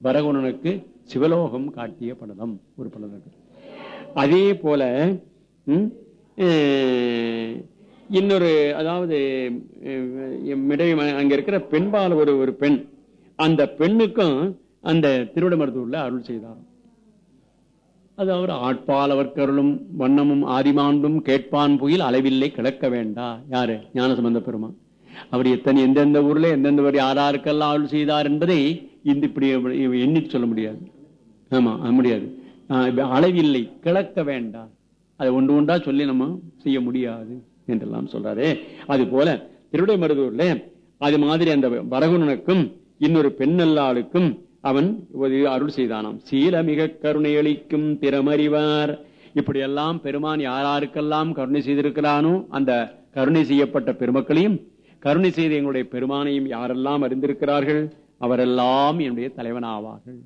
வரகுணனுக்கு சிவலோகம் காட்டிய படலம் ஒரு படம் இருக்கு. அதே போல இன்னொரு அதாவது மிடவி அங்க இருக்கிற பெண்பால் ஒரு ஒரு பெண் அந்த பெண்ணுக்கும் அந்த திருவிடமருத்தூர்ல அருள் செய்தார் அது அவர் ஆட்பால் அவர் கருளும் வண்ணமும் ஆதிமாண்டும் கேட்பான் புயல் அளவில்லை கிடக்க வேண்டா. யாரு? ஞானசம்பந்த பெருமா அவர் எத்தனை எந்தெந்த ஊர்ல எந்தெந்த ஊர் யாராருக்கெல்லாம் அருள் செய்தார் என்பதை இந்த இப்படி எண்ணி சொல்ல முடியாது. ஆமா அது முடியாது. அளவில்லை கிளக்க வேண்டாம். அதை ஒன்று ஒன்றா சொல்லி நம்ம செய்ய முடியாது என்றெல்லாம் சொல்றாரு. அது போல திருவிடை மருதூர்ல அது மாதிரி அந்த வரகுணனுக்கும் இன்னொரு பெண்ணல்லாளுக்கும் அவன் அருள் செய்தானாம். சீலமிக கருணை அளிக்கும் திறமறிவார். இப்படியெல்லாம் பெருமான் யாராருக்கெல்லாம் கருணை செய்திருக்கிறானோ அந்த கருணை செய்யப்பட்ட பெருமக்களையும் கருணை செய்த எங்களுடைய பெருமானையும் யாரெல்லாம் அறிந்திருக்கிறார்கள்? அவரெல்லாம் என்னுடைய தலைவனாவார்கள்.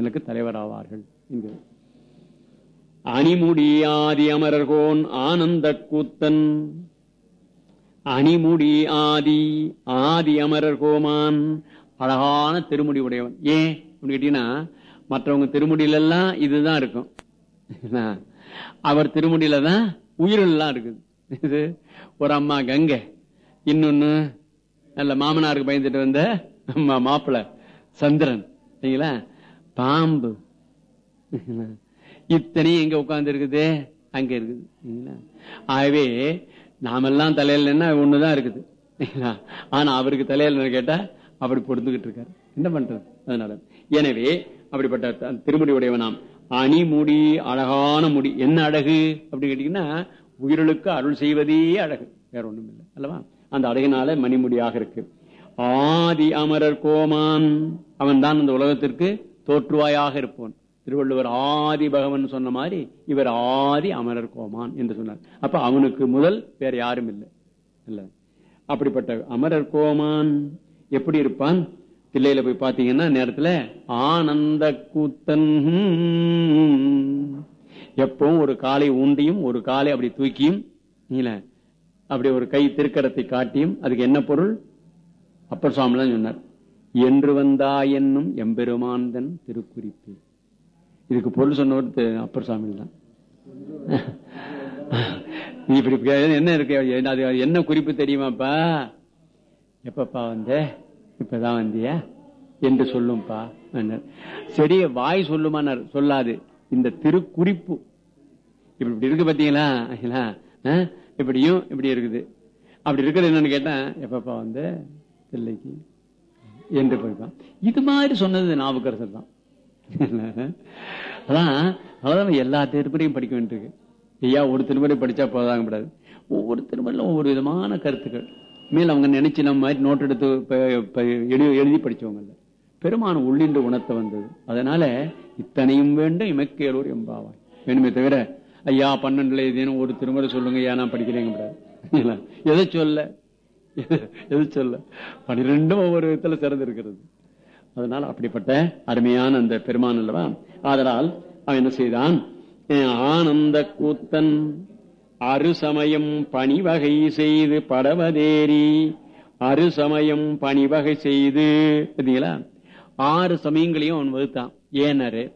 எனக்கு தலைவராவார்கள் என்கிற அணிமுடியாதி அமரர்கோன் ஆனந்த கூத்தன். அணிமுடி ஆதி ஆதி அமரர் கோமான் அழகான திருமுடி உடையவன். ஏன்? அப்படின்னு கேட்டீங்கன்னா மற்றவங்க திருமுடியில எல்லாம் இதுதான் இருக்கும். அவர் திருமுடியில தான் உயிரெல்லாம் இருக்குது. இது ஒரு அம்மா கங்கை. இன்னொன்னு நல்ல மாமனாருக்கு பயந்துட்டு வந்த மாப்பிள்ள சந்திரன் சரிங்களா? பாம்பு. இத்தனையும் எங்க உட்கார்ந்து இருக்குது? அங்க இருக்குது சரிங்களா? ஆகவே நாமெல்லாம் தலையில என்ன ஒண்ணுதான் இருக்குது ஆனா அவருக்கு தலையில கேட்டா அப்படி பொறுத்துக்கிட்டு இருக்காரு. என்ன பண்றது? அதனால. எனவே அப்படிப்பட்ட த- திருமுடி உடையவனாம் அணிமுடி அழகான முடி. என்ன அழகு? அப்படின்னு கேட்டீங்கன்னா உயிர்களுக்கு அருள் செய்வதே அழகு. வேற ஒண்ணும் இல்லை அல்லவா? அந்த அழகினால மணிமுடியாக இருக்கு. ஆதி அமரர் கோமான். அவன் தான் இந்த உலகத்திற்கு தோற்றுவாயாக இருப்பான் திருவள்ளுவர் ஆதி பகவன் சொன்ன மாதிரி இவர் ஆதி அமரர் கோமான் என்று சொன்னார். அப்ப அவனுக்கு முதல் வேற யாரும் இல்லை. இல்ல. அப்படிப்பட்ட அமரர் கோமான் எப்படி இருப்பான்? தில்லையில போய் பாத்தீங்கன்னா நேரத்துல ஆனந்த கூத்தன். எப்பவும் ஒரு காலை ஊண்டியும் ஒரு காலை அப்படி தூக்கியும் இல்ல அப்படி ஒரு கை திருக்கடத்தை காட்டியும் அதுக்கு என்ன பொருள்? அப்ப சுவாமி சொன்னார் என்று வந்தா என்னும் எம்பெருமாந்தன் திருக்குறிப்பு. இதுக்கு பொருள் சொன்னவர் அப்பர் சுவாமி தான் நீ இப்படி என்ன இருக்கு? அது என்ன குறிப்பு தெரியுமாப்பா? எப்பப்பா வந்த? இப்பதான் வந்தியா? என்று சொல்லும்பா என்றார். சரி வாய் சொல்லுமானார் சொல்லாது. இந்த திருக்குறிப்பு. இப்படி இப்படி இருக்கு பாத்தீங்களா? ஆ? இப்படியும் இப்படி இருக்குது. அப்படி இருக்கிறது என்னன்னு கேட்டேன் எப்பப்பா வந்து? தில்லைக்கு என்று போய்ப்பான். இது மாதிரி சொன்னது நாவுக்கரசர் தான். அதான் அதான் எல்லா திருப்பதியும் படிக்க வேண்டியிருக்கு. ஐயா ஒரு திருமுறை படிச்சா போதாங்க கூடாது. ஒவ்வொரு திருமுறையிலும் ஒவ்வொரு விதமான கருத்துக்கள். மேல் அவங்க நினைச்சு நம்ம மாதிரி நோட் எடுத்து எழுதி எழுதி படிச்சவங்க பெருமான உள்ளின்று உணர்த்த வந்தது. அதனால இத்தனையும் வேண்டும் இமக்கேலூர் எம்பாவாய். வேணுமே தவிர ஐயா பன்னெண்டுல ஏதேனும் ஒரு திருமுறை சொல்லுங்க ஐயா நான் படிக்கிறேங்க கூடாது. எதை சொல்ல? எது சொல்ல பனிரெண்டும் ஒவ்வொரு விதத்துல சிறந்திருக்கிறது. அதனால அதனால் அப்படிப்பட்ட அருமையான அந்த பெருமான் அல்லவா? ஆதலால் அவன் என்ன செய்தான்? ஆனந்த கூத்தன் அருசமயம் பணிவகை செய்து படவதேரி அருசமயம் பணிவகை செய்து பார்த்தீங்களா? ஆறு சமயங்களையும் அவன் வகுத்தான். ஏனரு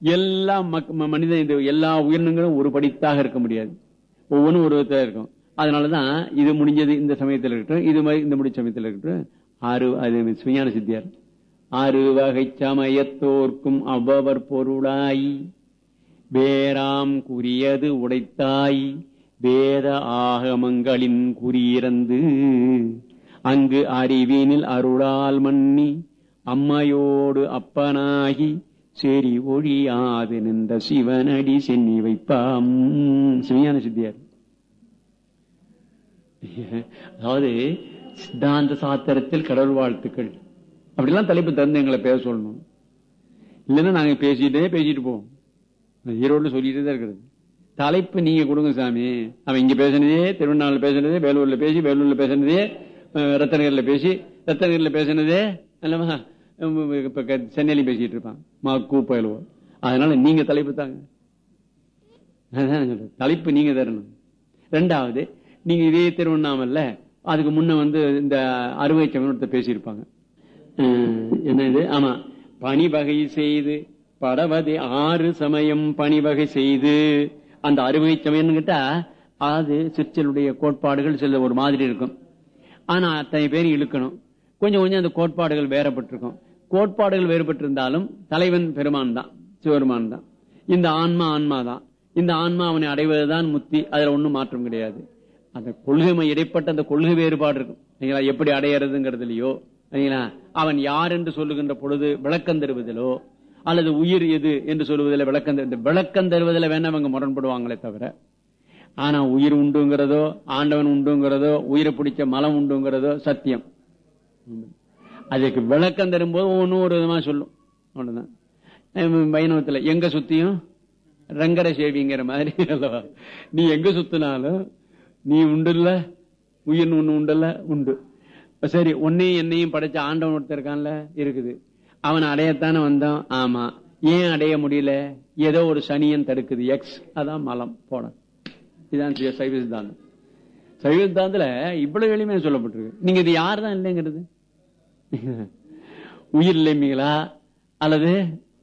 எல்லா மக்- மனித எல்லா உயிரினங்களும் ஒரு படித்தாக இருக்க முடியாது. ஒவ்வொன்றும் ஒரு விதத்தில் இருக்கும். அதனாலதான் இது முடிஞ்சது இந்த சமயத்தில் இருக்கட்டும் இது மாதிரி இந்த முடிச்ச சமயத்தில் இருக்கட்டும். ஆறு அது சுஞான சித்தியார். ஆறு வகை சமயத்தோர்க்கும் அவ்வவர் பொருளாய். வேறாம் குறியது உடைத்தாய். வேத ஆகமங்களின் குறியிறந்து அங்கு அறிவினில் அருளால் மன்னி அம்மையோடு அப்பனாகி செறி ஒழியாது நின்ற சிவனடி சென்னி வைப்பாம். சிவஞான சித்தியார். அதாவது சித்தாந்த சாத்திரத்தில் கடவுள் வாழ்த்துக்கள். அப்படிலாம் தலைப்பு தந்து எங்களை பேச சொல்லணும். இல்லைன்னா நாங்க பேசிட்டே பேசிட்டு போவோம். ஈரோடு சொல்லிட்டு தான் இருக்கிறது. தலைப்பு நீங்க கொடுங்க சாமி. அவன் இங்க பேசினதே திருவண்ணாமலை பேசினதே வேலூர்ல பேசி வேலூர்ல பேசினதே அஹ், ரத்தனகிரில பேசி ரத்தனகிரில பேசினதே அல்லவா? இப்ப சென்னையிலையும் பேசிட்டு இருப்பான். மா கூப்பயலுவோ அதனால நீங்க தலைப்பு தாங்க. தலைப்பு நீங்க தரணும். ரெண்டாவது நீங்க இதே திருவண்ணாமல்ல அதுக்கு முன்ன வந்து இந்த அறுவை சமயத்தை பேசியிருப்பாங்க. என்ன இது? ஆமா. பணிவகை செய்து படவது ஆறு சமயம் பணிவகை செய்து அந்த அறுவை சமயம் கிட்டா அது சிற்சலுடைய கோட்பாடுகள் சில ஒரு மாதிரி இருக்கும். ஆனா அத்தனை பேர் இழுக்கணும். கொஞ்சம் கொஞ்சம் அந்த கோட்பாடுகள் வேறப்பட்டிருக்கும் கோட்பாடுகள் வேறுபட்டிருந்தாலும் தலைவன் பெருமான் தான் சிவபெருமான் தான். இந்த ஆன்மா ஆன்மா தான் இந்த ஆன்மா அவனை அடைவதுதான் முத்தி அதுல ஒன்றும் மாற்றம் கிடையாது. அந்த கொள்கை இடைப்பட்ட அந்த கொள்கை வேறுபாடு இருக்கும் சரிங்களா? எப்படி அடையறதுங்கிறதுலயோ சரிங்களா? அவன் யார் என்று சொல்லுகின்ற பொழுது விளக்கம் தருவதிலோ அல்லது உயிர் எது என்று சொல்லுவதில் விளக்கம் தரு- இந்த விளக்கம் தருவதில் வேணா அவங்க முரண்படுவாங்களே தவிர ஆனா உயிர் உண்டுங்கிறதோ ஆண்டவன் உண்டுங்கிறதோ உயிரை பிடிச்ச மலம் உண்டுங்கிறதோ சத்தியம் அதுக்கு விளக்கம் தரும்போது ஒன்னும் ஒரு விதமா சொல்லும் அவ்வளவுதான் அஹ் வைணவத்துல எங்க சுத்தியும் ரங்கர சேவிங்கிற மாதிரி நீ எங்க சுத்தினாலும் நீ உண்டுல்ல? உயிர் ஒண்ணு உண்டுல்ல? உண்டு. சரி உன்னையும் என்னையும் படைச்ச ஆண்டவன் ஒருத்தர் இருக்கான்ல? இருக்குது. அவன் அடையத்தானே வந்தான்? ஆமா. ஏன் அடைய முடியல? ஏதோ ஒரு சனியன் தடுக்குது. எக்ஸ் அதான் மலம். போட. இதான் சைவ சித்தாந்தம் சைவ சித்தாந்தத்துல இவ்வளவு எளிமையா சொல்லப்பட்டிருக்கு. நீங்க இது யார் தான் இல்லைங்கிறது? உயிர் இல்லைமீங்களா? அல்லது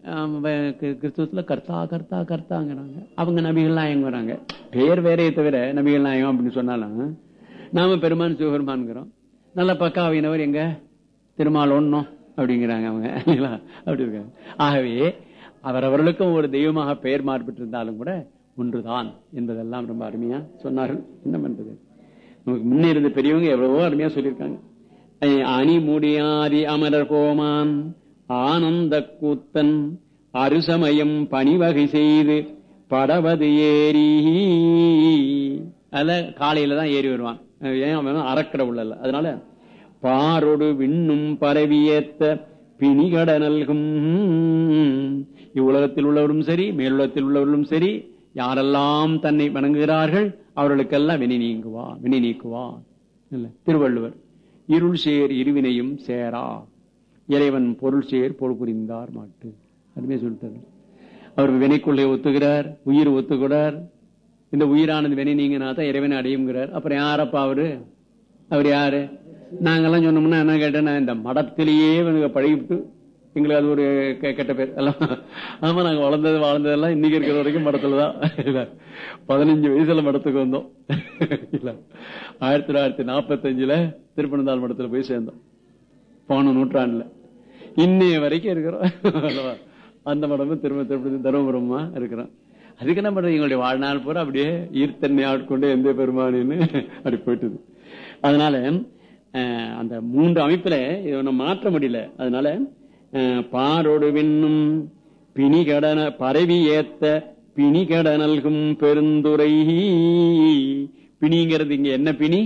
கிறிஸ்துவத்துல கர்த்தா கர்த்தா கர்த்தாங்கிறாங்க. அவங்க நபிகள் நாயகம் வராங்க. பேர் வேறையை தவிர நபிகள் நாயகம் அப்படின்னு சொன்னாலும் நாம பெருமான் சிவபெருமான்கிறோம் நல்ல பக்காவினவர் எங்க? திருமால் ஒண்ணும் அப்படிங்கிறாங்க அவங்க. இல்லைங்களா? அப்படி இருக்காங்க. ஆகவே அவரவர்களுக்கும் ஒரு தெய்வமாக பெயர் மாறுபட்டு இருந்தாலும் கூட ஒன்றுதான் என்பதெல்லாம் ரொம்ப அருமையா சொன்னார்கள். என்ன பண்றது நமக்கு முன்னே இருந்த பெரியவங்க எவ்வளவோ அருமையா சொல்லியிருக்காங்க. அணி முடியாதி அமரர் கோமான். ஆனந்த கூத்தன் அருசமயம் பணிவகை செய்து படவது ஏறி. அதுல காலையில தான் ஏறி வருவான். ஏன் அவன் அறக்கட அதனால பாரொடு விண்ணும் பரவியேத்த பிணிகட நல்கும். இவ்வுலகத்தில் உள்ளவரும் சரி மேலுலகத்தில் உள்ளவர்களும் சரி யாரெல்லாம் தன்னை வணங்குகிறார்கள் அவர்களுக்கெல்லாம் வினை நீங்குவா வினை நீக்குவா இல்ல திருவள்ளுவர் இருள் சேர் இருவினையும் சேரா. இறைவன் பொருள் செயற் பொருள் புரிந்தார் மாட்டு. அதுமே சொல்லிட்டது அவர் வினைக்குள்ளே ஒத்துகிறார் உயிர் ஒத்துக்கிறார் இந்த உயிரானது வினை நீங்கினா தான் இறைவனை அடையுங்கிறார் அப்புறம் யாரப்பா அவரு? அவர் யாரு? நாங்கெல்லாம் சொன்னோம்னா என்ன கேட்டேன்னா இந்த மடத்திலேயே இவனுங்க பழகிவிட்டு எங்களுக்கு அது ஒரு கெ- கெட்ட பேர். எல்லாம் ஆமா நாங்க வளர்ந்தது வாழ்ந்ததெல்லாம் இன்னைக்கு இருக்கிற வரைக்கும் மடத்துலதான். இல்ல பதினஞ்சு வயசுல மடத்துக்கு வந்தோம். ஆயிரத்தி தொள்ளாயிரத்தி நாற்பத்தஞ்சுல திருப்பனந்தாள் மடத்துல போய் சேர்ந்தோம். போன நூற்றாண்டுல. இன்னைய வரைக்கும் இருக்கிறோம். அந்த மடமும் திரும்ப திருப்பதி தருமபுரமா இருக்கிறோம். அதுக்கு என்ன பண்றது? எங்களுடைய வாழ்நாள் பூரா அப்படியே ஈர்த்தன்மை ஆட்கொண்டு எந்த பெருமானின்னு அப்படி போயிட்டுது. அதனால அஹ், அந்த மூன்று அமைப்புல இதை நம்ம மாற்ற முடியல. அதனால அஹ், விண்ணும் பிணிகடன பரவி ஏத்த பிணிகட நல்கும் பெருந்துரை. பிணிங்கிறது இங்க என்ன பிணி?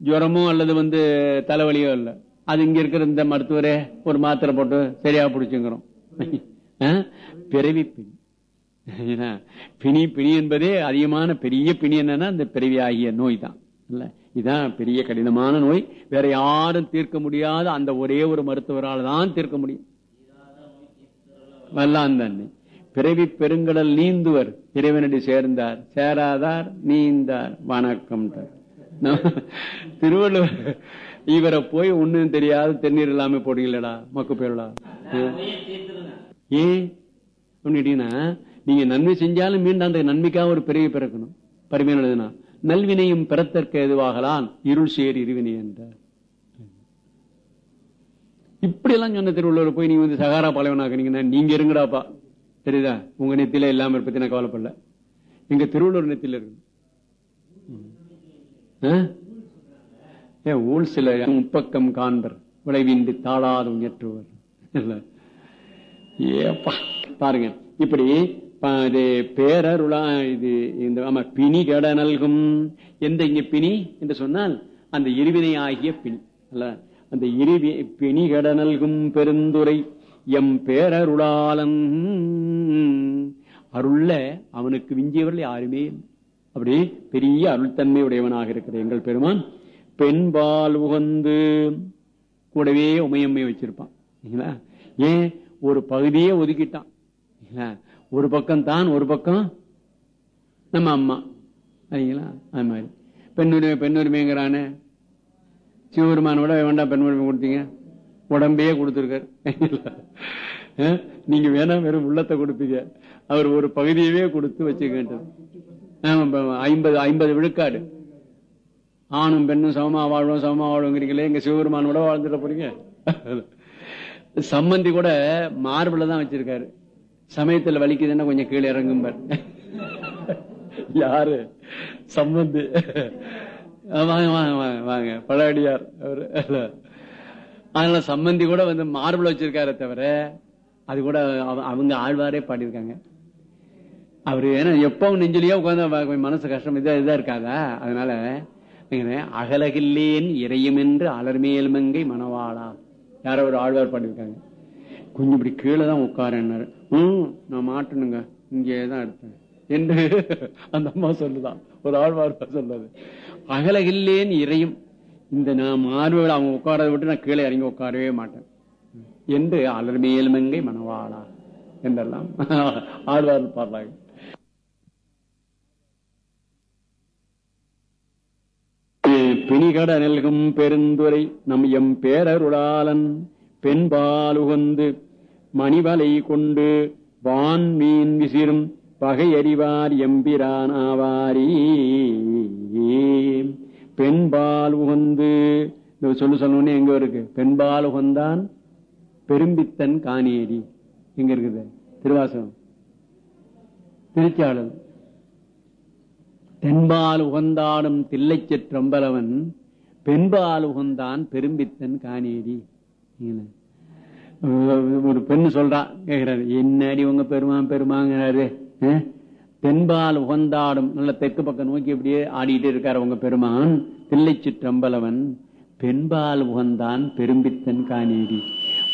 ஜுரமோ அல்லது வந்து தலைவலியோ இல்லை அது இங்க இருக்கிற இந்த மருத்துவரே ஒரு மாத்திரை போட்டு சரியா பிடிச்சுங்கிறோம். பிறவி பிணி. பிணி பிணி என்பதே அதிகமான பெரிய பிணி என்னன்னா இந்த பிறவி ஆகிய நோய் தான் இல்ல? இதான் பெரிய கடினமான நோய். வேற யாரும் தீர்க்க முடியாத அந்த ஒரே ஒரு மருத்துவரால் தான் தீர்க்க முடியும். வல்லான் பிறவி பெருங்கடல் நீந்துவர் இறைவனடி சேர்ந்தார். சேராதார் நீந்தார். வணக்கம் திருவள்ளுவர் இவரை போய் ஒண்ணும் தெரியாத தென்னீர் இல்லாம போடுங்களடா. மக்கு பேருடா. ஏன் கேட்டீங்கன்னா நீங்க நன்மை செஞ்சாலும் மீண்டும் அந்த நன்மைக்காக ஒரு பிறவி பிறக்கணும். பரிமையான எழுதுனா நல்வினையும் பிறத்தற்க எதுவாகலாம்? இருள் சேர் இருவினை என்றார். இப்படி எல்லாம் சொன்ன திருவள்ளுவர் போய் நீங்க வந்து சகாரா பாலைவனாக்குனீங்கன்னா நீங்க இருங்கடாப்பா. தெரியுதா? உங்க நெத்தில இல்லாம பத்தி நான் கவலைப்படல. எங்க திருவள்ளுவர் நெத்தில இருக்கு? ஏன் ஊழ் சில முப்பக்கம் காண்பர். விளைவின்றி தாழாத உயற்றுவர் ஏப்பா பாருங்க. இப்படி இது பேரருளா இது இந்த ஆமா பிணி கட நல்கும். எந்த இங்க பிணி என்று சொன்னால் அந்த இருவினை ஆகிய பிணி. அல்ல அந்த இருவி பிணி கட நல்கும் பெருந்துரை. எம் பேரருளாளன். அருள்ல அவனுக்கு விஞ்சியவர்கள் யாருமே இல்லை. அப்படி பெரிய அருள்தன்மை உடையவனாக இருக்கிற எங்கள் பெருமான் பெண்பால் உகந்து கூடவே உமையம்மையை வச்சிருப்பான். சரிங்களா? ஏன்? ஒரு பகுதியே ஒதுக்கிட்டான். ஒரு பக்கம் தான் ஒரு பக்கம் நம்ம அம்மா. சரிங்களா? அது மாதிரி. பெண்ணுரிமை பெண்ணுரிமைங்கிறானே விட வேண்டாம் பெண் உரிமை கொடுத்தீங்க. உடம்பையே கொடுத்துருக்காரு. நீங்க வேணா வெறும் உள்ளத்தை கொடுப்பீங்க. அவர் ஒரு பகுதியவே கொடுத்து வச்சுக்கிட்டது ஐம்பது ஐம்பது விழுக்காடு. ஆணும் பெண்ணும் சமமா வாழ்வோம் சமமா வாழ்வோங்கிறீங்களே எங்க சிவபெருமான் கூட வாழ்ந்துட போறீங்க. சம்பந்தி கூட மார்பில் தான் வச்சிருக்காரு. சமயத்துல வலிக்குதுன்னா கொஞ்சம் கீழே இறங்கும் பாரு யாரு? சம்பந்தி. வாங்க வாங்க வாங்க வாங்க. பழாடியார் அவரு. அதனால சம்பந்தி கூட வந்து மார்பில் வச்சிருக்காரு தவிர அது கூட அவங்க ஆழ்வாரே பாடியிருக்காங்க. அவரு ஏன்னா எப்பவும் நெஞ்சிலேயே உட்காந்து மனசு கஷ்டம் இதா இதா இருக்காதா? அதனால அகலகில்லேன் இறையும் என்று அலர்மேல் மங்கை மணவாளா. யாரோ ஒரு ஆழ்வார் பாடியிருக்காங்க. கொஞ்சம் இப்படி கீழே தான் உட்காரன்னாரு. ம் நான் மாட்டணுங்க. இங்கே தான் எடுத்தேன் என்று அந்த அம்மா சொல்லுதான். ஒரு ஆழ்வார் சொல்றது அகலகில்லேன் இறையும். இந்த நான் மார்புகள் அவங்க உட்காரதை விட்டு நான் கீழே இறங்கி உட்காரவே மாட்டேன். என்று அலர்மேல் மங்கை மணவாளா. என்றெல்லாம் ஆழ்வார் பாடுறாங்க. பிணிகட நெல்கும் பெருந்துரை நம் எம் பேரருளாளன் பெண்பால் உகந்து மணிவலை கொண்டு வான் மீன் விசிறும் பகை அறிவார் எம்பிரான் ஆவாரி. பெண்பால் உகந்து சொல்லு சொல்லணும்னு எங்க இருக்கு? பெண்பால் உகந்தான் பெரும்பித்தன் காணியடி. எங்க இருக்குது? திருவாசகம். திருச்சாளர் தென்பால் உகந்தாடும் தில்லை சிற்றம்பலவன் பெண்பால் உகந்தான் பெரும்பித்தன் காணேடி ஒரு பெண்ணு சொல்றா கேக்குறாரு என்னடி உங்க பெருமான் பெருமாங்கிறாரு? தென்பால் உகந்தாடும் நல்ல தெற்கு பக்கம் நோக்கி அப்படியே ஆடிட்டு இருக்காரு உங்க பெருமான் தில்லை சிற்றம்பலவன் பெண்பால் உகந்தான் பெரும்பித்தன் காணேடி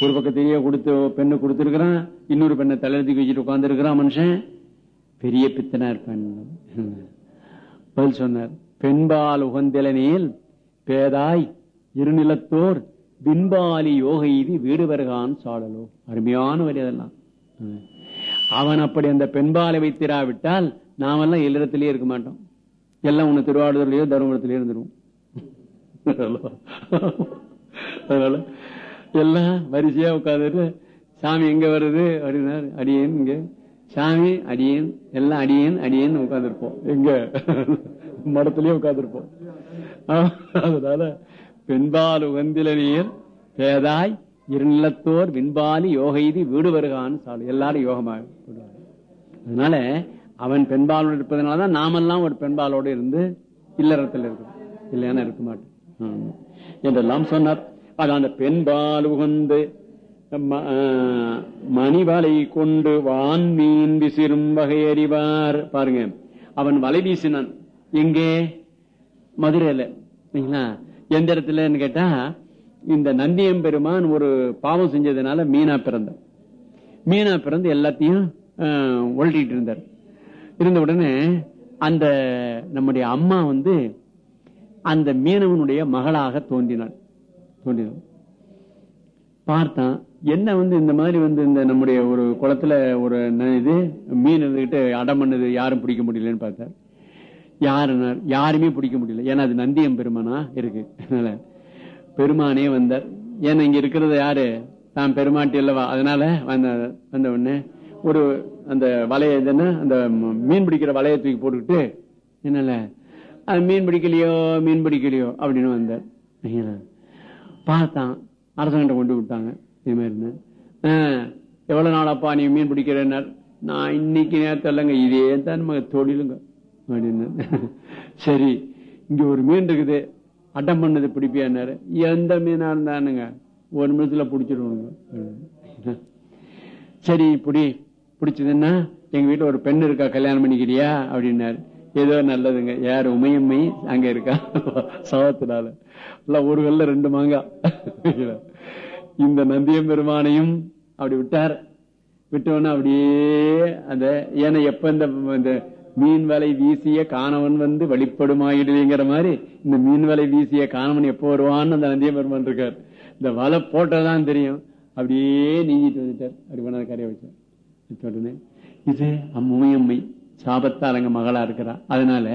ஒரு பக்கத்திலேயே கொடுத்து பெண்ணு கொடுத்துருக்கிறான் இன்னொரு பெண்ணை தலையெழுத்துக்கு வச்சுட்டு உட்காந்துருக்கிறான் மனுஷன். பெரிய பித்தனா இருப்பான் பதில் சொன்னார். பெண்பால் உகந்திலனில் பேதாய் இருநிலத்தோர் பின்பாலி யோக இது வீடு வருகான் சாடலோ. அருமையான வரி அதெல்லாம். அவன் அப்படி அந்த பெண்பாலை வைத்திராவிட்டால் நாமெல்லாம் இல்லறத்திலேயே இருக்க மாட்டோம். எல்லாம் உன்னை திருவாரூர்லயோ தருமபுரத்திலயோ இருந்துருவோம். அதனால எல்லாம் வரிசையா உட்காந்துட்டு சாமி எங்க வருது? அப்படின்னாரு. அடியேன் இங்க. சாமி அடியேன் எல்லாம் அடியேன் அடியேன் உட்காந்துருப்போம் எங்க? மடத்திலயே உட்காந்துருப்போம் அதனால பெண்பால் உகந்தில நீர் பேதாய் இருநிலத்தோர் விண்பாலி யோகைதி வீடு வருகான்னு சாலு. எல்லாரும் யோகமாக அதனால அவன் பெண்பாலோடு இருப்பதனாலதான் நாமெல்லாம் ஒரு பெண்பாலோடு இருந்து இல்லறத்தில் இருக்கிறோம். இல்லைன்னா இருக்க மாட்டோம். என்றெல்லாம் சொன்னார். அது அந்த பெண்பால் உகந்து மணிவலை கொண்டு வான் மீன் விசிறும் வகை அறிவார் பாருங்க. அவன் வலை வீசினான். எங்கே? மதுரையில. சரிங்களா? எந்த இடத்துலன்னு கேட்டா இந்த நந்தியம்பெருமான் ஒரு பாவம் செஞ்சதுனால மீனா பிறந்தார் மீனா பிறந்து எல்லாத்தையும் ஒழட்டிட்டு இருந்தார். இருந்த உடனே அந்த நம்முடைய அம்மா வந்து அந்த மீனவனுடைய மகளாக தோன்றினாள். தோன்றினாள். பார்த்தான். என்ன வந்து இந்த மாதிரி வந்து இந்த நம்முடைய ஒரு குளத்துல ஒரு ந- இது மீன் இருந்துகிட்டு அடம் யாரும் பிடிக்க முடியலன்னு பார்த்தார். யாருனார் யாருமே பிடிக்க முடியல. ஏன்னா அது நந்தியம் பெருமானா? இருக்கு. அதனால பெருமானே வந்தார். ஏன்னா இங்க இருக்கிறது யாரு? தான் பெருமாட்டி அல்லவா? அதனால வந்த வந்த உடனே ஒரு அந்த வலைய இது அந்த மீன் பிடிக்கிற வலையை தூக்கி போட்டுக்கிட்டு என்னல? அது மீன் பிடிக்கலையோ? மீன் பிடிக்கலையோ? அப்படின்னு வந்தார். பார்த்தான். அரசாங்கிட்ட கொண்டு விட்டாங்க. இது மாதிரி எவ்வளவு நாளாப்பா நீ மீன் பிடிக்கிறேன்னார். நான் இன்னைக்கு நேரத்தில் இல்லைங்க இதே தான் நம்ம தொழிலுங்க அப்படின்னு. சரி இங்க ஒரு மீன் இருக்குது அட்டம் பண்ணது பிடிப்பியானாரு எந்த மீனா இருந்தானுங்க ஒரு நிமிஷத்துல பிடிச்சிருவாங்க சரி இப்படி பிடிச்சதுன்னா எங்க வீட்டுல ஒரு பெண் இருக்கா கல்யாணம் பண்ணிக்கிறியா அப்படின்னாரு. ஏதோ நல்லதுங்க யார் உமையம்மை அங்க இருக்கா? சவத்தினால. ஒரு கல்ல ரெண்டு மாங்கா. இந்த நந்தியம் பெருமானையும் அப்படி விட்டார். விட்டவன அப்படியே அந்த ஏன்னா எப்ப இந்த மீன் வலை வீசிய காணவன் வந்து வெளிப்படுமாயிடுங்கிற மாதிரி இந்த மீன் வலை வீசிய காணவன் எப்போ வருவான்னு அந்த நந்தியம் பெருமான் இருக்கார். இந்த வலை போட்டதான் தெரியும். அப்படியே நீங்கிட்டு வந்துட்டார். அப்படி பண்ண கரையை வச்சார். வச்ச உடனே இது அம்முமையம்மை சாபத்தால் அங்க மகளா இருக்கிறா. அதனால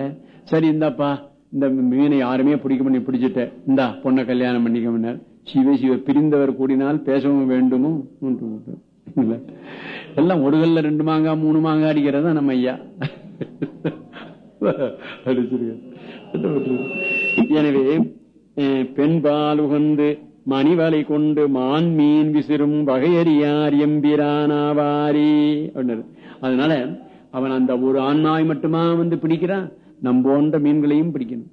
சரி இந்தாப்பா. இந்த மீனை யாருமே பிடிக்க பண்ணி பிடிச்சிட்ட இந்தா பொண்ணை கல்யாணம் பண்ணிக்க முன்னார் சிவ சிவ பிரிந்தவர் கூடினால் பேசவும் வேண்டுமோ? எல்லாம் ஒடுகல்ல ரெண்டு மாங்கா மூணு மாங்கா அடிக்கிறதா நம்ம ஐயா? எனவே அஹ், பெண்பால் உகந்து மணிவலை கொண்டு மான் மீன் விசிறும் வகையறியார் எம்பிரானாவாரி அப்படின்னாரு. அதனால அவன் அந்த ஒரு ஆண்நாய் மட்டுமா வந்து பிடிக்கிறான் நம்போன்ற மீன்களையும் பிடிக்கணும்.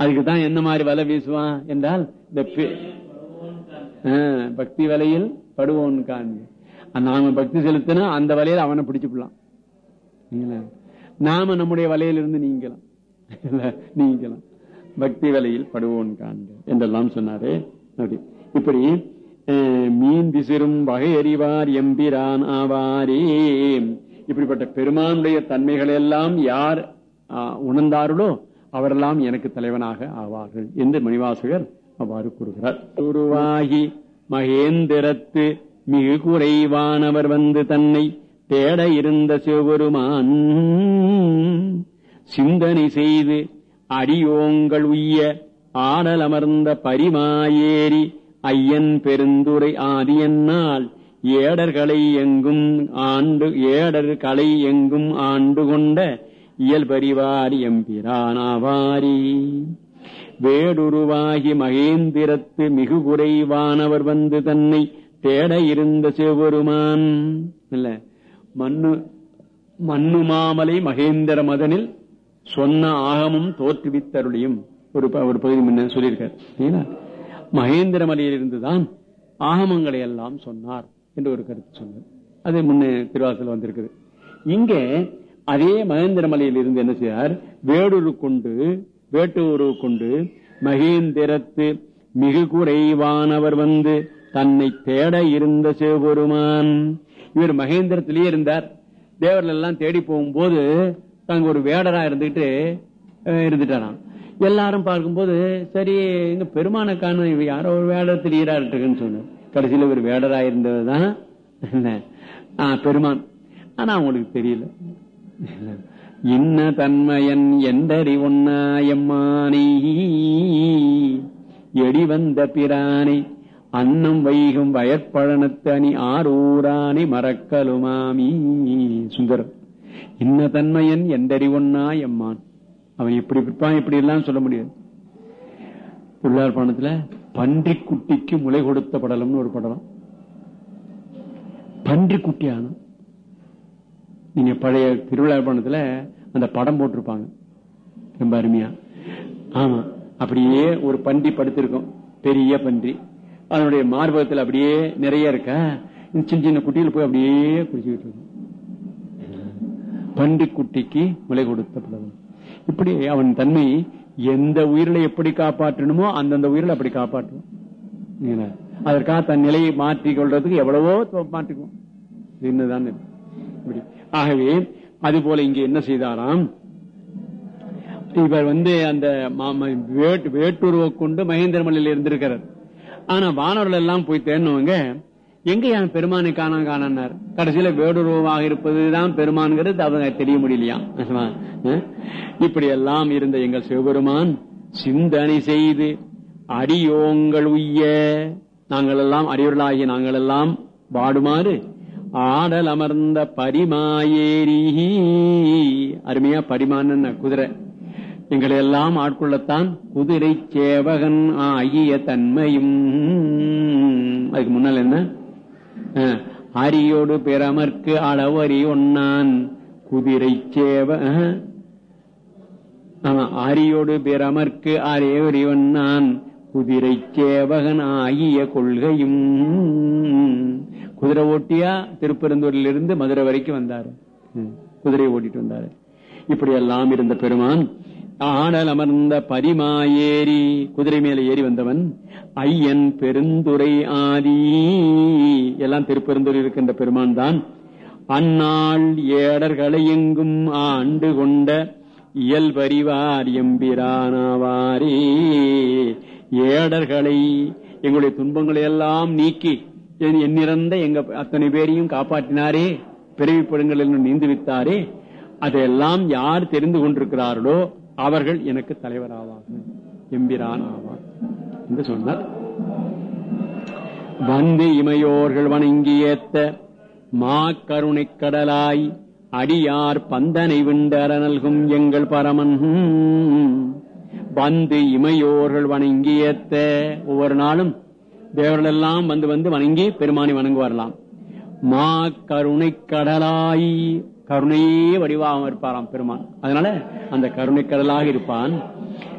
அதுக்கு தான் என்ன மாதிரி வலை வீசுவான் என்றால் இந்த பக்தி வலையில் படுவோன் காண்க. நாம பக்தி செலுத்தினா அந்த வலையில் அவனை பிடிச்சுக்கலாம் நாம நம்முடைய வலையிலிருந்து நீங்கலாம். நீங்கலாம். பக்தி வலையில் படுவோன் காண்க என்றெல்லாம் சொன்னாரு. இப்படி மீன் விசிறும் வகை எறிவார் எம்பிரான் ஆவாரே. இப்படிப்பட்ட பெருமானுடைய தன்மைகள் எல்லாம் யார் உணர்ந்தார்களோ அவரெல்லாம் எனக்கு தலைவனாக ஆவார்கள் என்று மணிவாசகர் அவ்வாறு கூறுகிறார். உருவாகி மகேந்திரத்து மிகு குறைவானவர் வந்து தன்னை தேட இருந்த சிவபெருமான் சிந்தனை செய்து அடியோங்கள் உய்ய ஆடல் அமர்ந்த பரிமாயேறி ஐயன் பெருந்துரை ஆதியன்னால் ஏடர்களை எங்கும் ஆண்டு ஏடர் கலை எங்கும் ஆண்டு கொண்ட இயல்பறிவாரி எம்பிரானாவாரி. வேடுருவாகி மகேந்திரத்து மிகு குறைவானவர் வந்து தன்னை தேட இருந்த சிவபெருமான். இல்ல மண்ணு மண்ணு மாமலை மகேந்திர மதனில் சொன்ன ஆகமும் தோற்றுவித்தருளியும். ஒரு ப- ஒரு பகுதி முன்ன சொல்லியிருக்கார். சரிங்களா? மகேந்திர மலையிலிருந்துதான் ஆகமங்களை எல்லாம் சொன்னார் என்று ஒரு கருத்து சொன்னார். அது முன்னே திருவாசல் வந்திருக்குது. இங்கே அதே மகேந்திர மலையில் இருந்து என்ன செய்யார் வேடூரு கொண்டு வேட்டூரு கொண்டு மகேந்திரத்து மிகு குறைவானவர் வந்து தன்னை தேட இருந்த சிவபெருமான். இவர் மகேந்திரத்திலேயே இருந்தார். தேவர்கள் எல்லாம் தேடி போகும்போது தங்க ஒரு வேடரா இருந்துகிட்டு இருந்துட்டாராம். எல்லாரும் பார்க்கும்போது சரி இந்த பெருமான இவர் யாரோ ஒரு வேடர் இருக்குன்னு சொன்னார். கடைசியில ஒரு வேடரா இருந்ததுதான் என்ன? பெருமான். ஆனா அவங்களுக்கு தெரியல. இன்ன தன்மையன் எந்தறி ஒன்னாயம்மானி எடி பிரானை அன்னம் வைகும் வயற்பழனத்தனி அணி மறக்கலுமாமி சுந்தரம் இன்ன தன்மையன் எந்தறி அவன் எப்படி இருப்பான் இப்படி எல்லாம் சொல்ல முடியாது. பிள்ளார் பணத்துல பன்றிக்குட்டிக்கு முளை கொடுத்த படலம்னு ஒரு படலம். பன்றிக்குட்டியான? நீங்க பழைய திருவிழா பணத்துல அந்த படம் போட்டிருப்பாங்க. ரொம்ப அருமையா. ஆமா அப்படியே ஒரு பன்றி படுத்திருக்கும். பெரிய பன்றி அதனுடைய மார்பகத்தில் அப்படியே நிறைய இருக்க? சின்ன சின்ன குட்டியில் போய் அப்படியே குடிச்சுக்கிட்டு இருக்கும். பன்றி குட்டிக்கு முளை கொடுத்த படலம் இப்படி அவன் தன்மை எந்த உயிரில எப்படி காப்பாற்றணுமோ அந்தந்த உயிரில் அப்படி காப்பாற்றுவோம் அதற்காக தன் நிலையை மாற்றிக் கொள்றதுக்கு எவ்வளவோ மாற்றிக்குவோம். என்னதான் ஆகவே அது போல இங்க என்ன செய்தாராம்? இவர் வந்து அந்த மாம- வேட்டுருவை கொண்டு மகேந்திரமலையில் இருந்திருக்கிறார். ஆனா வானவர்கள் எல்லாம் போய் தேடினவங்க எங்க என் பெருமானை காண காணார் கடைசியில வேடுருவமாக இருப்பதுதான் பெருமான்கிறது அவங்க தெரிய முடியலையா? அஹ்? இப்படி எல்லாம் இருந்த எங்கள் சிவபெருமான் சிந்தனை செய்து அடியோங்கள் உய்ய நாங்கள் எல்லாம் அறிவுர்களாகிய நாங்கள் எல்லாம் வாடுமாறு ஆடல் அமர்ந்த பரிமாயேரி அருமையா பரிமான்னு குதிரை. எங்களை எல்லாம் ஆட்கொள்ளத்தான் குதிரை சேவகன் ஆகிய தன்மையும். அதுக்கு முன்னால் என்ன? அரியோடு பிறமர்க்கு அளவறி ஒன்னான் குதிரை சேவ அரியோடு ஆமா ஆரியோடு பிறமர்க்கு அரையொறி ஒன்னான் குதிரை சேவகன் ஆகிய கொள்கையும். குதிரை ஓட்டியா திருப்பெருந்தூரிலிருந்து மதுரை வரைக்கும் வந்தாரு. ம், குதிரை ஓட்டிட்டு வந்தாரு. இப்படி எல்லாம் இருந்த பெருமான் ஆடல் அமர்ந்த பரிமாயேறி குதிரை மேல ஏறி வந்தவன் ஐயன் பெருந்துரை ஆதி. எல்லாம் திருப்பெருந்தூர் இருக்கின்ற பெருமான் தான். அந்நாள் ஏடர்களை எங்கும் ஆண்டு கொண்ட இயல்பறிவார் எம்பிரானாவாரே. ஏடர்களை எங்களுடைய துன்பங்களை எல்லாம் நீக்கி என் எங்க அத்தனை பேரையும் காப்பாற்றினாரே பிறவிப்படுங்கள் என்று நீந்து வித்தாரே அதையெல்லாம் யார் தெரிந்து கொண்டிருக்கிறார்களோ அவர்கள் எனக்கு தலைவராவார்கள் எம்பிரான் ஆவார் என்று சொன்னார். வந்து இமையோர்கள் வணங்கியேத்த மா கருணைக் கடலாய் அடியார் பந்தனை விண்டர நல்கும் எங்கள் பரமன். வந்து இமையோர்கள் வணங்கியேத்த ஒவ்வொரு நாளும் தேவர்கள் எல்லாம் வந்து வந்து வணங்கி பெருமானி வணங்குவாரலாம் மா கருணை கடலாய் கருணையே வடிவாக இருப்பாராம் பெருமான். அதனால அந்த கருணை கடலாக இருப்பான்.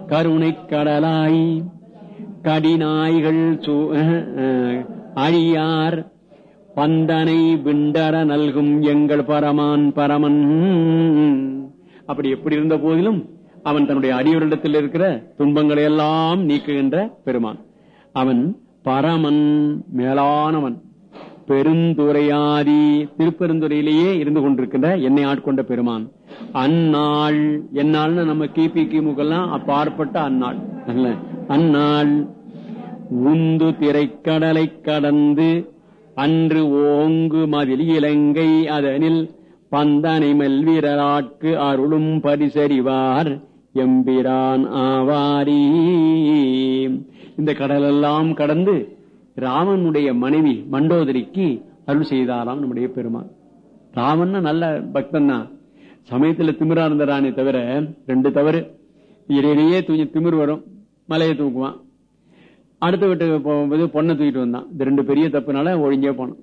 கருணை கடலாய் கடிநாய்கள் சூ- அழியார் பந்தனை விண்டர நல்கும் எங்கள் பரமான் பரமன். அப்படி எப்படி இருந்த போதிலும் அவன் தன்னுடைய அடியோரிடத்தில் இருக்கிற துன்பங்களை எல்லாம் நீக்குகின்ற பெருமான். அவன் பரமன் மேலானவன். பெருந்துரையாதி திருப்பெருந்துறையிலேயே இருந்து கொண்டிருக்கின்ற என்னை ஆட்கொண்ட பெருமான். அந்நாள் என்னாள்னு நம்ம கிபி கிமுக்கெல்லாம் அப்பாற்பட்ட அந்நாள். அந்நாள் உந்து திரைக்கடலை கடந்து அன்று ஓங்கு மதில் இலங்கை அதனில் பந்தனை மெல்வீரராட்கு அருளும் பரிசறிவார். எம்பிரான் ஆவாரி. இந்த கடலெல்லாம் கடந்து ராமனுடைய மனைவி மண்டோதரிக்கு அருள் செய்தாராம் நம்முடைய பெருமான் ராமன் நல்ல பக்தன் தான் சமயத்துல திமிரா இருந்தானே தவிர ரெண்டு தவறு. இடையிலேயே தூங்கி திமிர் வரும் மலையை தூக்குவான். அடுத்த வீட்டுக்கு போகும்போது பொண்ணை தூக்கிட்டு வந்தான். இந்த ரெண்டு பெரிய தப்புனால ஒழிஞ்சே போனான்.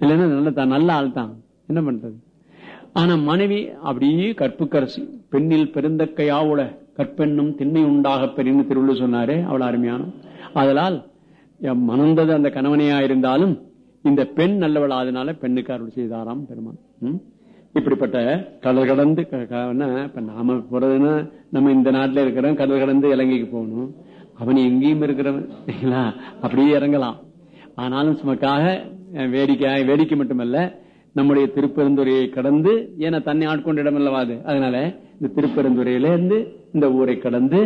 இல்லைன்னா நல்ல நல்ல ஆள் தான் என்ன பண்றது? ஆனா மனைவி அப்படியே கற்புக்கரசி பெண்ணில் பெருந்தக்கையாவுல கற்பெண்ணும் திண்மை உண்டாக பெரியன்னு திருவள்ளு சொன்னாரு அவள் அருமையான. அதனால் மணந்தது அந்த கணவனையா இருந்தாலும் இந்த பெண் நல்லவள் அதனால பெண்ணுக்கு அருள் செய்தாராம் பெருமான். ம்? இப்படிப்பட்ட கடல் கடந்து க- இப்ப நாம போறதுன்னா நம்ம இந்த நாட்டுல இருக்கிறோம் கடல் கடந்து இலங்கைக்கு போகணும். அவன் எங்கேயும் இருக்கிறவன் அப்படியே இறங்கலாம். ஆனாலும் சுமக்காக வேடிக்கை வேடிக்கை மட்டுமல்ல நம்முடைய திருப்பெருந்துறையை கடந்து ஏன்னா தன்னை ஆட்கொண்ட இடம் அல்லவா அது? அதனால இந்த திருப்பெருந்துறையில இருந்து இந்த ஊரை கடந்து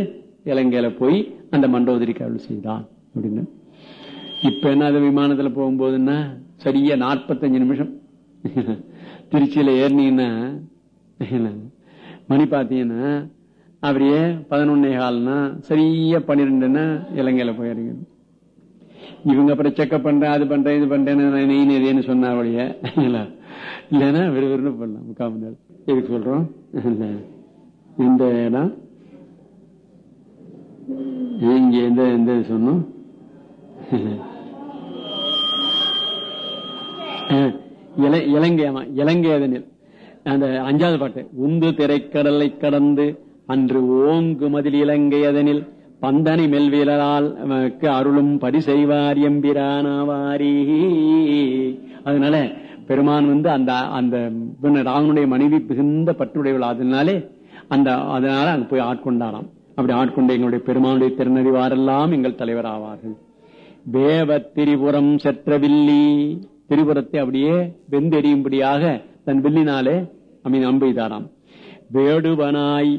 இலங்கையில போய் அந்த மண்டோதரிக்கு அருள் செய்தான் அப்படின்னு. இப்ப என்ன அது விமானத்துல போகும்போதுன்னா சரியா நாற்பத்தஞ்சு நிமிஷம். திருச்சியில ஏறினீங்கன்னா மணி பாத்தீங்கன்னா அப்படியே பதினொன்னே கால்னா சரியா பன்னிரெண்டுன்னா இலங்கையில போய் இறங்கணும் இவங்க அப்புறம் செக்அப் பண்றேன் அது பண்றேன் இது பண்றேன்னு நீ இதேன்னு சொன்னா வழிய இல்லைன்னா விறுவிறுன்னு பண்ணலாம்? முக்கால் மணி நேரம். எதுக்கு சொல்றோம்? இந்த இடம். இங்க எந்த எந்த சொன்னோம்? இல- இலங்கை ஆமா. இலங்கை அதனில். அந்த அஞ்சாவது பாட்டு. உந்து திரைக்கடலை கடந்து அன்று ஓங்கு மதில் இலங்கை அதனில். பந்தனை மெல்வீரரால் அவனுக்கு அருளும் பரிசெய்வார் எம்பிரானாவாரி. அதனால பெருமான் வந்து அந்த அந்த ராவனுடைய மனைவி மிகுந்த பற்றுடையவள். அதனாலே அந்த அதனால அங்க போய் ஆட்கொண்டாராம். அப்படி ஆட்கொண்ட எங்களுடைய பெருமானுடைய திருநறிவாரெல்லாம் எங்கள் தலைவர் ஆவார்கள். வேவ திரிபுரம் செற்ற வில்லி. திரிபுரத்தை அப்படியே வெந்தெறியும்படியாக தன் வில்லினாலே அமீன் அம்பெய்தாராம் வேடுவனாய்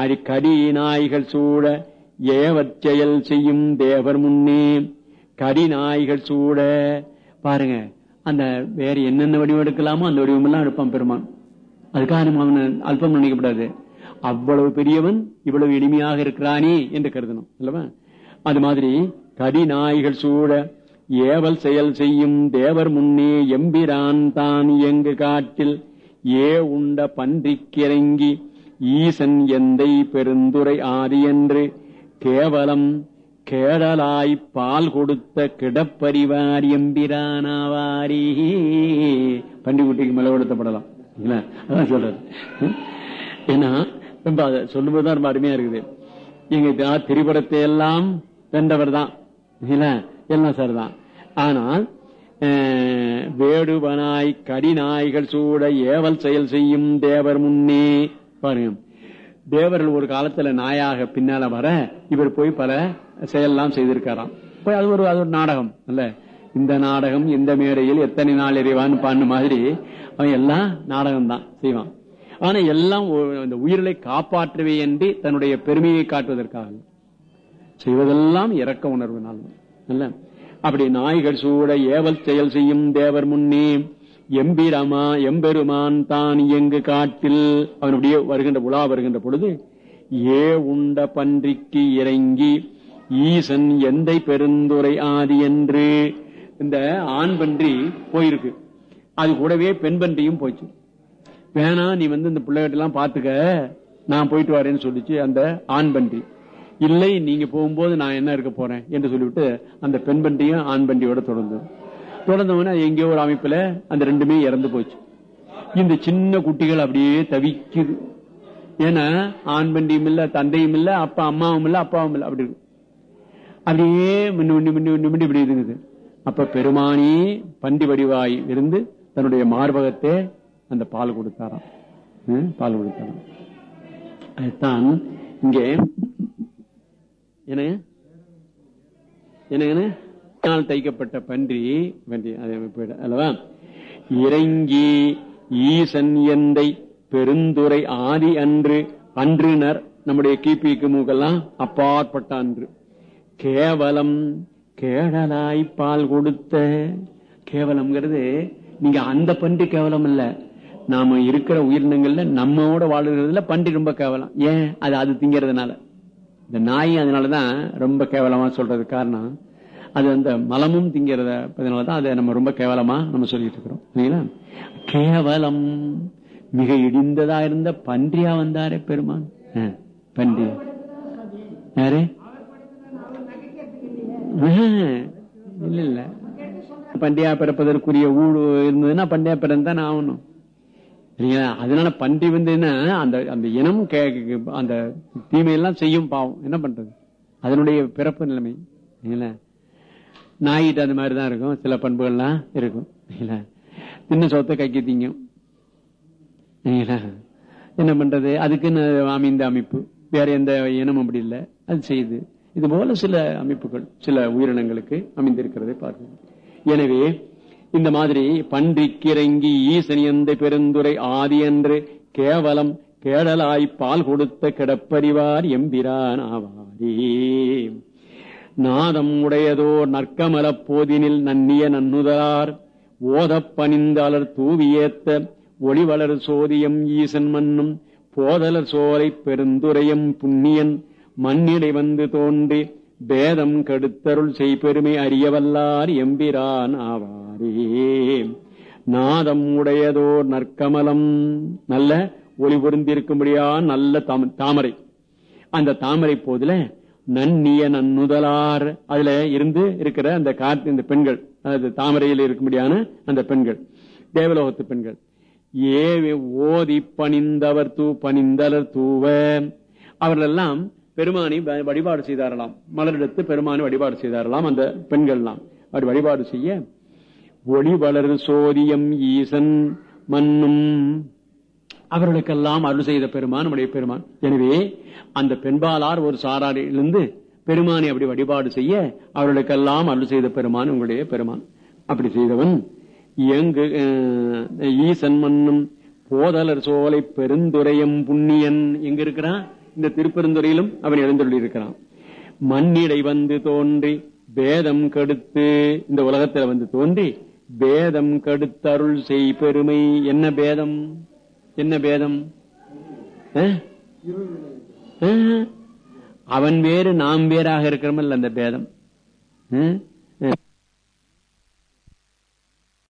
அரி கடி நாய்கள் சூழ ஏவற் செயல் செய்யும் தேவர் முன்னே கடி நாய்கள் சூட பாருங்க அந்த வேற என்னென்ன வடிவம் எடுக்கலாமோ அந்த வடிவமெல்லாம் எடுப்பான் பெருமான். அதுக்காக நம்ம அவனை அல்பம் நினைக்கப்படாது அவ்வளவு பெரியவன் இவ்வளவு இனிமையாக இருக்கிறானே என்று கருதணும் அல்லவா? அது மாதிரி கடி நாய்கள் சூழ ஏவல் செயல் செய்யும் தேவர் முன்னே எம்பிரான் தான் எங்கு காட்டில் ஏ உண்ட பன்றிக்கிறங்கி ஈசன் எந்தை பெருந்துரை ஆதி என்று கேவலம் கேடலாய் பால் கொடுத்த கிடப்பரிவார் எம்பிரானாவாரி. பண்டிகுட்டிக்கு மெலவடுத்தப்படலாம் அதான் சொல்றாரு ஏன்னா ரொம்ப சொல்லும்போதுதான் ரொம்ப அருமையா இருக்குது. எங்க திரிபுரத்தை எல்லாம் வென்றவர் தான். எல்லாம் சார் தான். ஆனால் வேடுவனாய் கடிநாய்கள் சூட ஏவல் செயல் செய்யும் தேவர் முன்னே பாருங்க. தேவர்கள் ஒரு காலத்துல நாயாக பின்னால வர இவர் போய் பல செயல்லாம் செய்திருக்காராம். போய் அது ஒரு அது ஒரு நாடகம் இல்ல இந்த நாடகம் இந்த மேடையில் எத்தனை நாள் எறிவான்னு பாடின மாதிரி அவன் எல்லாம் நாடகம் தான் செய்வான். ஆனா எல்லாம் அந்த இந்த உயிர்களை காப்பாற்றுவே என்று தன்னுடைய பெருமையை காட்டுவதற்காக. செய்வதெல்லாம் இரக்க உணர்வுனால் இல்ல அப்படி நாய்கள் சூட ஏவல் செயல் செய்யும் தேவர் முன்னே எம்பீரமா எம்பெருமான் தான் எங்கு காட்டில். அவனுடைய வருகின்ற உலா வருகின்ற பொழுது ஏ உண்ட பன்றிக்கு இறங்கி ஈசன் எந்தை பெருந்துரை ஆதி என்று இந்த ஆண் பன்றி போயிருக்கு. அது கூடவே பெண் பன்றியும் போச்சு. வேணா நீ வந்து இந்த பிள்ளைகிட்டலாம் பாத்துக்க நான் போயிட்டு வரேன்னு சொல்லிச்சு அந்த ஆண் பன்றி. இல்லை நீங்க போகும்போது நான் என்ன இருக்க போறேன் என்று சொல்லிவிட்டு அந்த பெண் பன்றியும் ஆண் பன்றியோட தொடர்ந்து தொடர்ந்தவன எங்கேயோ ஒரு அமைப்புல அந்த ரெண்டுமே இறந்து போச்சு. இந்த சின்ன குட்டிகள் அப்படியே தவிக்குது. ஏன்னா ஆண் பண்டியும் இல்ல தந்தையும் இல்ல அப்பா அம்மாவும் இல்ல அப்பாவும் இல்ல அப்படி அப்படியே மின்னு மின்னு மின்னு மின்னு இப்படி இருக்குது அப்ப பெருமானி பண்டி வடிவாய் இருந்து தன்னுடைய மார்பகத்தை அந்த பால் கொடுத்தாராம். ம், பால் கொடுத்தாராம். அதுதான் இங்கே. என்ன என்ன நாள் தைக்கப்பட்ட பன்றி பன்றி அல்லவா? இறங்கி ஈசன் எந்தை பெருந்துரை ஆதி அன்று அன்றுனர் நம்முடைய கிபிக்கு மூக்கெல்லாம் அப்பாற்பட்ட அன்று. கேவலம் கேடலாய் பால் கொடுத்த கேவலம்ங்கிறது நீங்க அந்த பன்றி கேவலம் இல்ல நாம இருக்கிற உயிரினங்கள்ல நம்மோட வாழ்கிறதுல பன்றி ரொம்ப கேவலம். ஏன்? அது அது திங்கிறதுனால. இந்த நாய் அதனாலதான் ரொம்ப கேவலமா சொல்றது காரணம் அது அந்த மலமும் திங்கிறத அதனாலதான் அதை நம்ம ரொம்ப கேவலமா நம்ம சொல்லிட்டு இருக்கிறோம். இல்லைங்களா? கேவலம் மிக இடிந்ததா இருந்த பன்றியா வந்தாரே பெருமான். பன்றியா யாரு? இல்ல இல்ல. பண்டியா பிறப்பதற்குரிய ஊடு இருந்ததுன்னா பண்டியா பிறந்தான் ஆகணும். சரிங்களா அதனால பண்டி வந்து என்ன அந்த அந்த இனம் கே- அந்த தீமையெல்லாம் செய்யும் பாவம். என்ன பண்றது? அதனுடைய பிறப்பு நிலைமை. இல்லைங்களா? நாயிட்டு அந்த மாதிரி தான் இருக்கும். சில பண்புகள்லாம் இருக்கும். சரிங்களா சொத்தை கைக்கு திங்கும் என்ன பண்றது? அதுக்குன்னு அமைந்த அமைப்பு. வேற எந்த இனமும் அப்படி இல்லை. அது செய்யுது இது போல சில அமைப்புகள் சில உயிரினங்களுக்கு அமைந்திருக்கிறதை பார்க்கணும் எனவே இந்த மாதிரி பன்றிக்கிறங்கி ஈசனியந்த பெருந்துரை ஆதி என்று கேவலம் கேடலாய் பால் கொடுத்த கிடப்பறிவார் எம்பிரான் ஆவாரே. நாதம் உடையதோர் நற்கமலப் போதினில் நன்னிய நன்னுதார் ஓதப் பணிந்தாளர் தூவியேத்த ஒளிவளர் சோதியம் ஈசன் மன்னும் போதலர் சோலை பெருந்துரையும் புண்ணியன். மண்ணிடை வந்து தோன்றி பேதம் கடுத்தருள் செய்பெருமை அறியவல்லார் எம்பிரான் ஆவாரே. நாதம் உடையதோ நற்கமலம் நல்ல ஒளி பொருந்திருக்கும்படியா நல்ல தாம- தாமரை. அந்த தாமரை போதுல நன்னிய நன்னுதலார் அதுல இருந்து இருக்கிற அந்த காற்று இந்த பெண்கள் அதாவது தாமரையில் இருக்கும்படியான அந்த பெண்கள் தேவலோகத்து பெண்கள். ஏவி ஓதி பணிந்தவர் தூ பணிந்தலர் தூவ. அவர்களெல்லாம் பெருமானி வழிபாடு செய்தாரலாம். மலரெடுத்து பெருமானி வழிபாடு செய்தாரலாம் அந்த பெண்கள்லாம். அப்படி வழிபாடு செய்ய ஒளி வளர் சோதியம் ஈசன் மன்னும் அவர்களுக்கெல்லாம் அருள் செய்த பெருமான் நம்முடைய பெருமான். எனவே அந்த பெண்பாலார் ஒரு சாராரிலிருந்து பெருமானை அப்படி வழிபாடு செய்ய அவர்களுக்கெல்லாம் அருள் செய்த பெருமான் உங்களுடைய பெருமான். அப்படி செய்தவன் எங்கு ஈசன் மன்னும் போதலர் சோலை பெருந்துரையம் புண்ணியன் எங்க இருக்கிறான் இந்த திருப்பெருந்துறையிலும் அவன் எழுந்தருளி இருக்கிறான் மண்ணிடை வந்து தோன்றி பேதம் கடுத்து இந்த உலகத்துல வந்து தோன்றி பேதம் கடுத்தருள் செய் பெருமை என்ன பேதம்? என்ன பேதம்? அவன் வேறு நாம் வேறாக இருக்கிறமல்ல அந்த பேதம்.